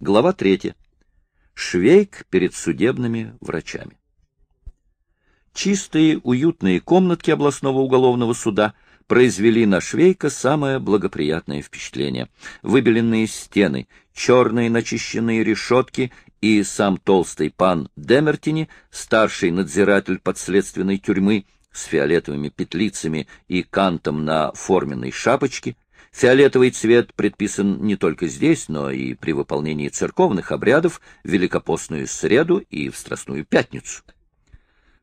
Глава третья. Швейк перед судебными врачами. Чистые, уютные комнатки областного уголовного суда произвели на Швейка самое благоприятное впечатление. Выбеленные стены, черные начищенные решетки и сам толстый пан Демертини, старший надзиратель подследственной тюрьмы с фиолетовыми петлицами и кантом на форменной шапочке — Фиолетовый цвет предписан не только здесь, но и при выполнении церковных обрядов в Великопостную среду и в Страстную пятницу.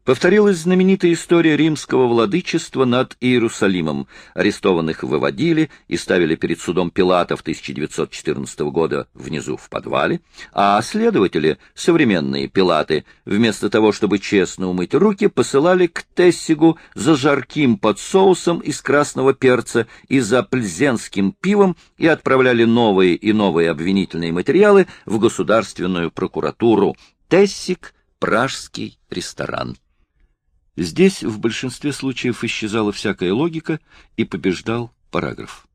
Повторилась знаменитая история римского владычества над Иерусалимом. Арестованных выводили и ставили перед судом Пилата в 1914 года внизу в подвале, а следователи, современные Пилаты, вместо того, чтобы честно умыть руки, посылали к Тессигу за жарким под соусом из красного перца и за пльзенским пивом и отправляли новые и новые обвинительные материалы в государственную прокуратуру. Тессиг — пражский ресторан. Здесь в большинстве случаев исчезала всякая логика и побеждал параграф.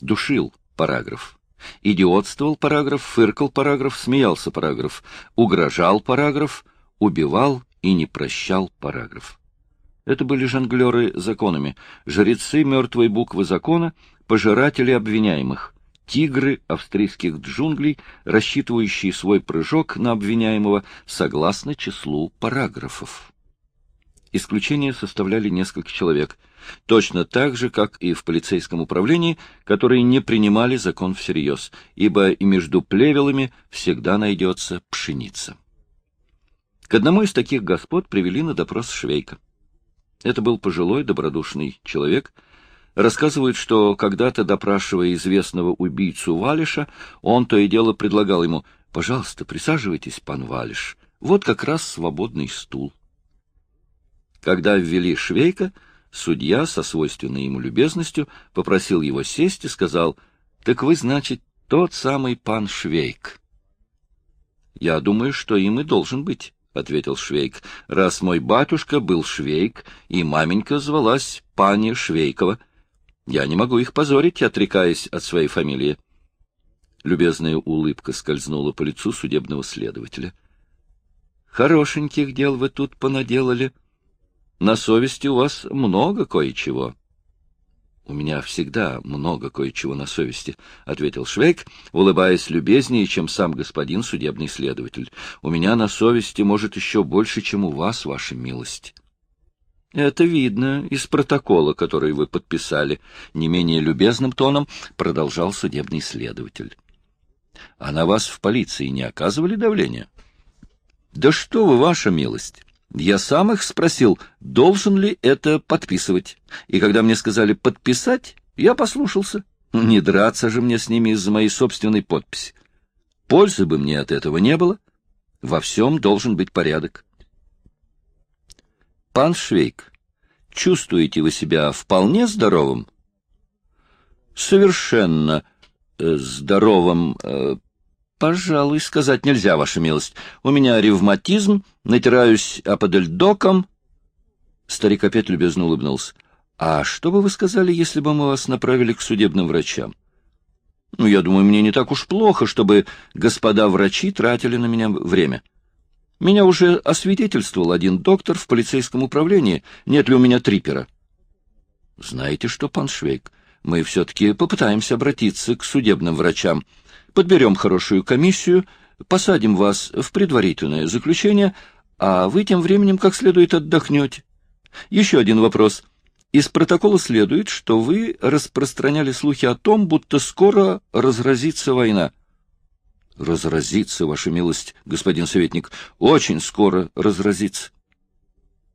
Душил параграф. Идиотствовал параграф, фыркал параграф, смеялся параграф, угрожал параграф, убивал и не прощал параграф. Это были жонглеры законами, жрецы мертвой буквы закона, пожиратели обвиняемых, тигры австрийских джунглей, рассчитывающие свой прыжок на обвиняемого согласно числу параграфов. Исключение составляли несколько человек, точно так же, как и в полицейском управлении, которые не принимали закон всерьез, ибо и между плевелами всегда найдется пшеница. К одному из таких господ привели на допрос Швейка. Это был пожилой, добродушный человек. Рассказывают, что когда-то, допрашивая известного убийцу Валиша, он то и дело предлагал ему «Пожалуйста, присаживайтесь, пан Валиш, вот как раз свободный стул». Когда ввели Швейка, судья со свойственной ему любезностью попросил его сесть и сказал, «Так вы, значит, тот самый пан Швейк». «Я думаю, что им и должен быть», — ответил Швейк, «раз мой батюшка был Швейк, и маменька звалась пани Швейкова. Я не могу их позорить, отрекаясь от своей фамилии». Любезная улыбка скользнула по лицу судебного следователя. «Хорошеньких дел вы тут понаделали», на совести у вас много кое-чего. — У меня всегда много кое-чего на совести, — ответил Швейк, улыбаясь любезнее, чем сам господин судебный следователь. — У меня на совести, может, еще больше, чем у вас, ваша милость. — Это видно из протокола, который вы подписали, — не менее любезным тоном продолжал судебный следователь. — А на вас в полиции не оказывали давления? — Да что вы, ваша милость! Я сам их спросил, должен ли это подписывать. И когда мне сказали подписать, я послушался. Не драться же мне с ними из-за моей собственной подписи. Пользы бы мне от этого не было. Во всем должен быть порядок. Пан Швейк, чувствуете вы себя вполне здоровым? Совершенно э, здоровым, э, Пожалуй, сказать нельзя, ваша милость. У меня ревматизм, натираюсь аподельдоком. Старик опять любезно улыбнулся. А что бы вы сказали, если бы мы вас направили к судебным врачам? Ну, я думаю, мне не так уж плохо, чтобы господа врачи тратили на меня время. Меня уже освидетельствовал один доктор в полицейском управлении. Нет ли у меня трипера? Знаете что, пан Швейк, мы все-таки попытаемся обратиться к судебным врачам подберем хорошую комиссию, посадим вас в предварительное заключение, а вы тем временем как следует отдохнете. Еще один вопрос. Из протокола следует, что вы распространяли слухи о том, будто скоро разразится война. Разразится, ваша милость, господин советник, очень скоро разразится.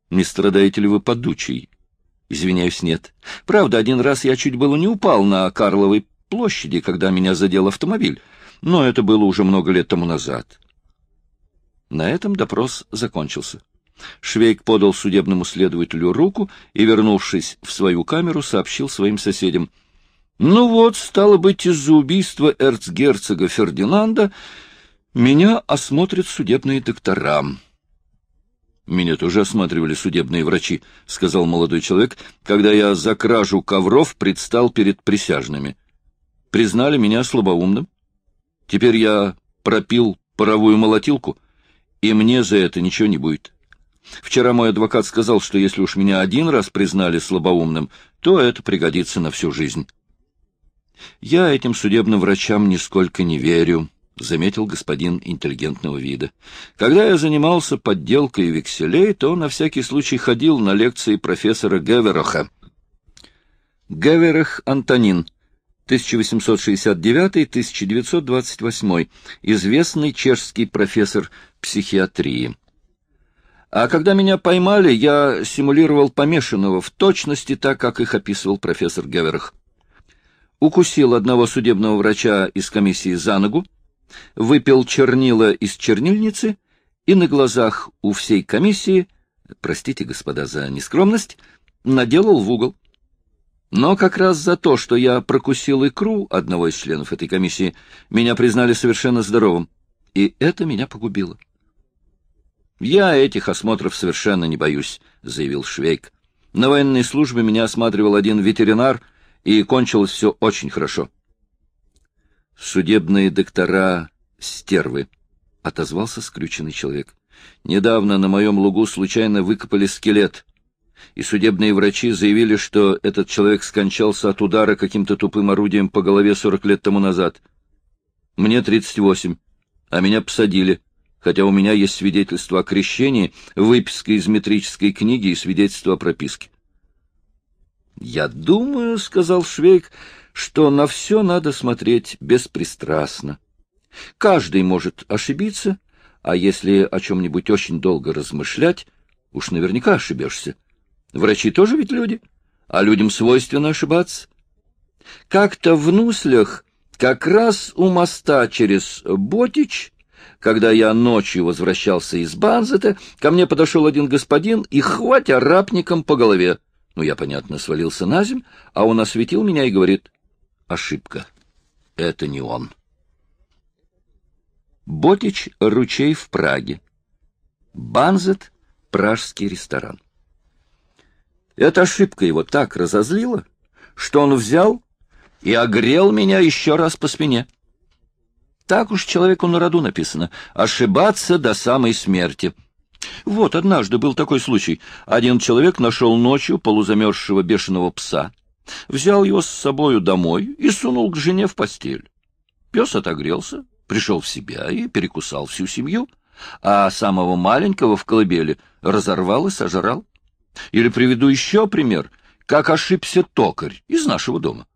Не страдаете ли вы подучей? Извиняюсь, нет. Правда, один раз я чуть было не упал на Карловой площади, когда меня задел автомобиль, но это было уже много лет тому назад. На этом допрос закончился. Швейк подал судебному следователю руку и, вернувшись в свою камеру, сообщил своим соседям. «Ну вот, стало быть, из-за убийства эрцгерцога Фердинанда меня осмотрят судебные доктора». «Меня тоже осматривали судебные врачи», — сказал молодой человек, когда я за кражу ковров предстал перед присяжными признали меня слабоумным. Теперь я пропил паровую молотилку, и мне за это ничего не будет. Вчера мой адвокат сказал, что если уж меня один раз признали слабоумным, то это пригодится на всю жизнь. Я этим судебным врачам нисколько не верю, — заметил господин интеллигентного вида. Когда я занимался подделкой векселей, то на всякий случай ходил на лекции профессора Гевероха. Геверох Антонин, 1869-1928, известный чешский профессор психиатрии. А когда меня поймали, я симулировал помешанного в точности так, как их описывал профессор Геверх. Укусил одного судебного врача из комиссии за ногу, выпил чернила из чернильницы и на глазах у всей комиссии, простите, господа, за нескромность, наделал в угол. Но как раз за то, что я прокусил икру одного из членов этой комиссии, меня признали совершенно здоровым, и это меня погубило. «Я этих осмотров совершенно не боюсь», — заявил Швейк. «На военной службе меня осматривал один ветеринар, и кончилось все очень хорошо». «Судебные доктора — стервы», — отозвался скрюченный человек. «Недавно на моем лугу случайно выкопали скелет, и судебные врачи заявили, что этот человек скончался от удара каким-то тупым орудием по голове сорок лет тому назад. Мне тридцать восемь, а меня посадили» хотя у меня есть свидетельство о крещении, выписка из метрической книги и свидетельство о прописке. — Я думаю, — сказал Швейк, — что на все надо смотреть беспристрастно. Каждый может ошибиться, а если о чем-нибудь очень долго размышлять, уж наверняка ошибешься. Врачи тоже ведь люди, а людям свойственно ошибаться. Как-то в Нуслях, как раз у моста через Ботич, когда я ночью возвращался из Банзета, ко мне подошел один господин и, хватя рапником по голове, ну, я, понятно, свалился на земь, а он осветил меня и говорит, ошибка, это не он. Ботич — ручей в Праге. Банзет — пражский ресторан. Эта ошибка его так разозлила, что он взял и огрел меня еще раз по спине. Так уж человеку на роду написано — ошибаться до самой смерти. Вот однажды был такой случай. Один человек нашел ночью полузамерзшего бешеного пса, взял его с собою домой и сунул к жене в постель. Пес отогрелся, пришел в себя и перекусал всю семью, а самого маленького в колыбели разорвал и сожрал. Или приведу еще пример, как ошибся токарь из нашего дома.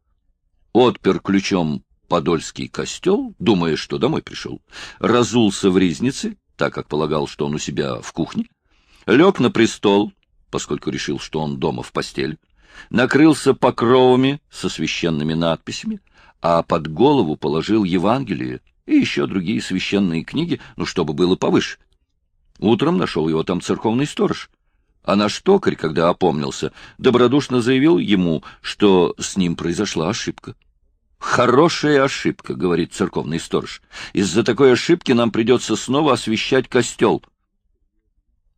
Отпер ключом Подольский костел, думая, что домой пришел, разулся в ризнице, так как полагал, что он у себя в кухне, лег на престол, поскольку решил, что он дома в постель, накрылся покровами со священными надписями, а под голову положил Евангелие и еще другие священные книги, ну, чтобы было повыше. Утром нашел его там церковный сторож, а наш токарь, когда опомнился, добродушно заявил ему, что с ним произошла ошибка. Хорошая ошибка, говорит церковный сторож. Из-за такой ошибки нам придется снова освещать костел.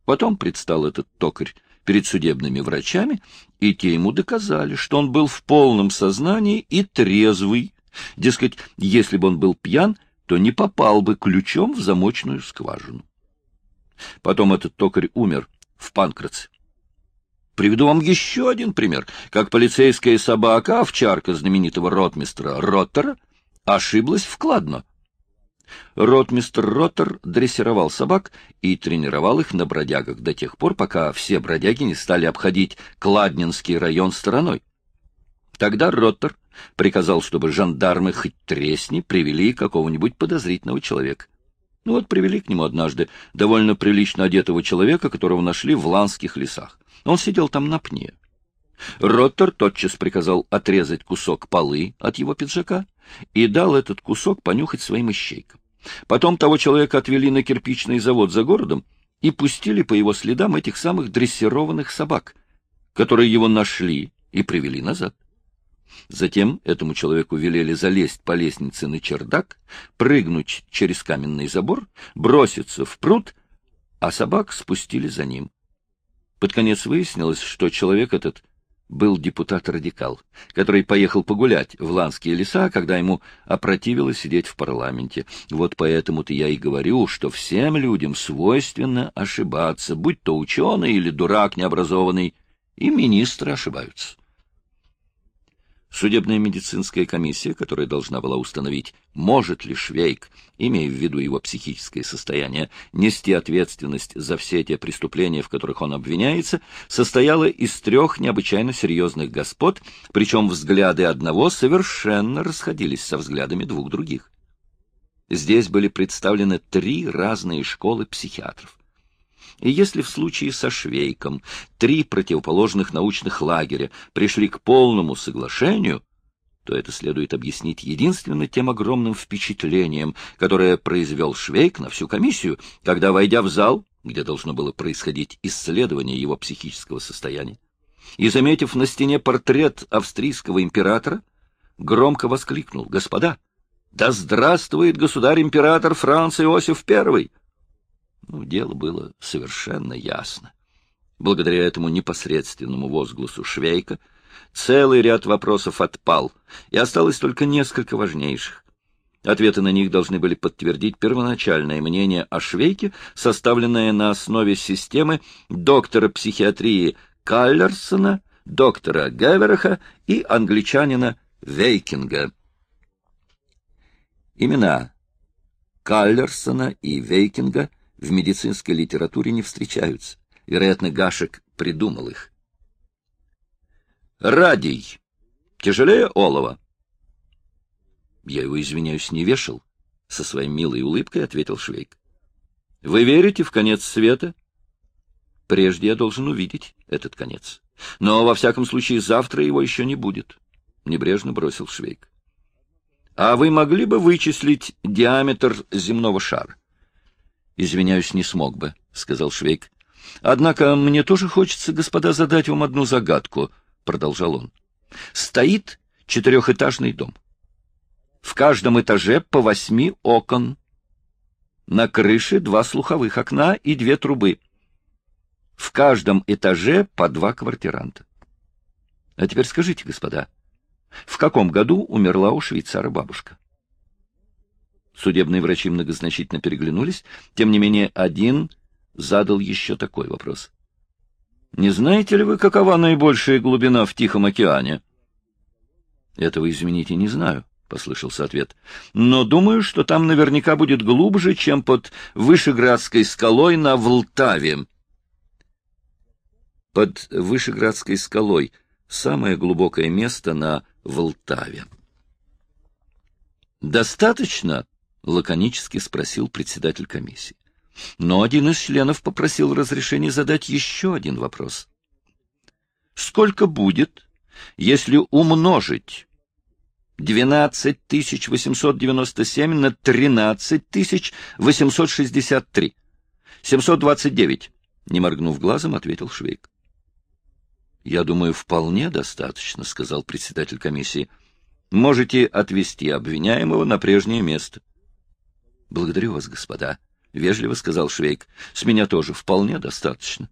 Потом предстал этот токарь перед судебными врачами, и те ему доказали, что он был в полном сознании и трезвый. Дескать, если бы он был пьян, то не попал бы ключом в замочную скважину. Потом этот токарь умер в Панкраце. Приведу вам еще один пример, как полицейская собака, овчарка знаменитого ротмистра Роттера, ошиблась вкладно. Ротмистр Роттер дрессировал собак и тренировал их на бродягах до тех пор, пока все бродяги не стали обходить Кладнинский район стороной. Тогда Роттер приказал, чтобы жандармы хоть тресни привели какого-нибудь подозрительного человека. Ну вот привели к нему однажды довольно прилично одетого человека, которого нашли в ланских лесах. Он сидел там на пне. Роттер тотчас приказал отрезать кусок полы от его пиджака и дал этот кусок понюхать своим ищейкам. Потом того человека отвели на кирпичный завод за городом и пустили по его следам этих самых дрессированных собак, которые его нашли и привели назад. Затем этому человеку велели залезть по лестнице на чердак, прыгнуть через каменный забор, броситься в пруд, а собак спустили за ним. Под конец выяснилось, что человек этот был депутат-радикал, который поехал погулять в Ланские леса, когда ему опротивило сидеть в парламенте. Вот поэтому-то я и говорю, что всем людям свойственно ошибаться, будь то ученый или дурак необразованный, и министры ошибаются. Судебная медицинская комиссия, которая должна была установить, может ли Швейк, имея в виду его психическое состояние, нести ответственность за все те преступления, в которых он обвиняется, состояла из трех необычайно серьезных господ, причем взгляды одного совершенно расходились со взглядами двух других. Здесь были представлены три разные школы психиатров. И если в случае со Швейком три противоположных научных лагеря пришли к полному соглашению, то это следует объяснить единственно тем огромным впечатлением, которое произвел Швейк на всю комиссию, когда, войдя в зал, где должно было происходить исследование его психического состояния, и, заметив на стене портрет австрийского императора, громко воскликнул «Господа, да здравствует государь-император Франц Иосиф I!» Ну, дело было совершенно ясно. Благодаря этому непосредственному возгласу Швейка целый ряд вопросов отпал, и осталось только несколько важнейших. Ответы на них должны были подтвердить первоначальное мнение о Швейке, составленное на основе системы доктора психиатрии Каллерсона, доктора Гевераха и англичанина Вейкинга. Имена Каллерсона и Вейкинга в медицинской литературе не встречаются. Вероятно, Гашек придумал их. Радий. Тяжелее олова. Я его, извиняюсь, не вешал. Со своей милой улыбкой ответил Швейк. Вы верите в конец света? Прежде я должен увидеть этот конец. Но, во всяком случае, завтра его еще не будет. Небрежно бросил Швейк. А вы могли бы вычислить диаметр земного шара? Извиняюсь, не смог бы, — сказал Швейк. — Однако мне тоже хочется, господа, задать вам одну загадку, — продолжал он. — Стоит четырехэтажный дом. В каждом этаже по восьми окон. На крыше два слуховых окна и две трубы. В каждом этаже по два квартиранта. А теперь скажите, господа, в каком году умерла у швейцара бабушка? Судебные врачи многозначительно переглянулись. Тем не менее, один задал еще такой вопрос. «Не знаете ли вы, какова наибольшая глубина в Тихом океане?» «Этого, извините, не знаю», — послышался ответ. «Но думаю, что там наверняка будет глубже, чем под Вышеградской скалой на Влтаве». Под Вышеградской скалой — самое глубокое место на Влтаве. «Достаточно?» — лаконически спросил председатель комиссии. Но один из членов попросил разрешения задать еще один вопрос. Сколько будет, если умножить 12897 на 13863? 729, не моргнув глазом, ответил Швейк. Я думаю, вполне достаточно, сказал председатель комиссии. Можете отвести обвиняемого на прежнее место. — Благодарю вас, господа, — вежливо сказал Швейк. — С меня тоже вполне достаточно.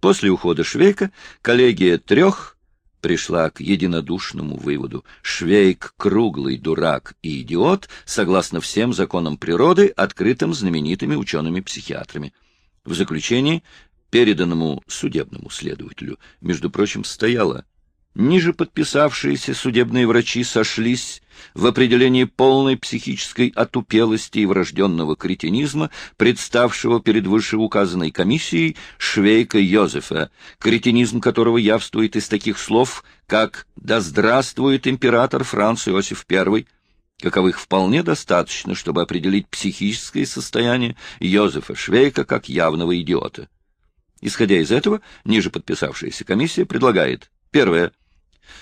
После ухода Швейка коллегия трех пришла к единодушному выводу. Швейк — круглый дурак и идиот, согласно всем законам природы, открытым знаменитыми учеными-психиатрами. В заключении, переданному судебному следователю, между прочим, стояло Ниже подписавшиеся судебные врачи сошлись в определении полной психической отупелости и врожденного кретинизма, представшего перед вышеуказанной комиссией Швейка Йозефа, кретинизм которого явствует из таких слов, как «Да здравствует император Франц Иосиф I», каковых вполне достаточно, чтобы определить психическое состояние Йозефа Швейка как явного идиота. Исходя из этого, ниже подписавшаяся комиссия предлагает Первое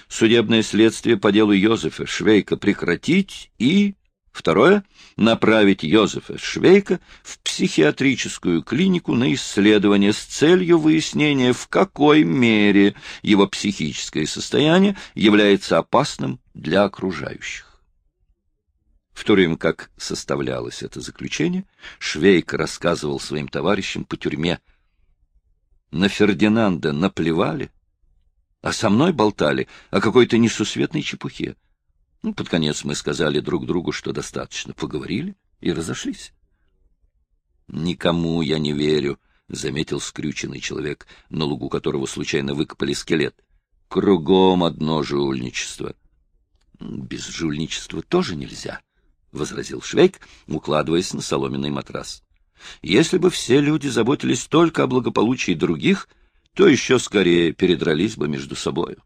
судебное следствие по делу Йозефа Швейка прекратить и, второе, направить Йозефа Швейка в психиатрическую клинику на исследование с целью выяснения, в какой мере его психическое состояние является опасным для окружающих. В то время как составлялось это заключение, Швейк рассказывал своим товарищам по тюрьме. На Фердинанда наплевали, А со мной болтали о какой-то несусветной чепухе. Ну, под конец мы сказали друг другу, что достаточно, поговорили и разошлись. — Никому я не верю, — заметил скрюченный человек, на лугу которого случайно выкопали скелет. — Кругом одно жульничество. — Без жульничества тоже нельзя, — возразил Швейк, укладываясь на соломенный матрас. — Если бы все люди заботились только о благополучии других, то еще скорее передрались бы между собою.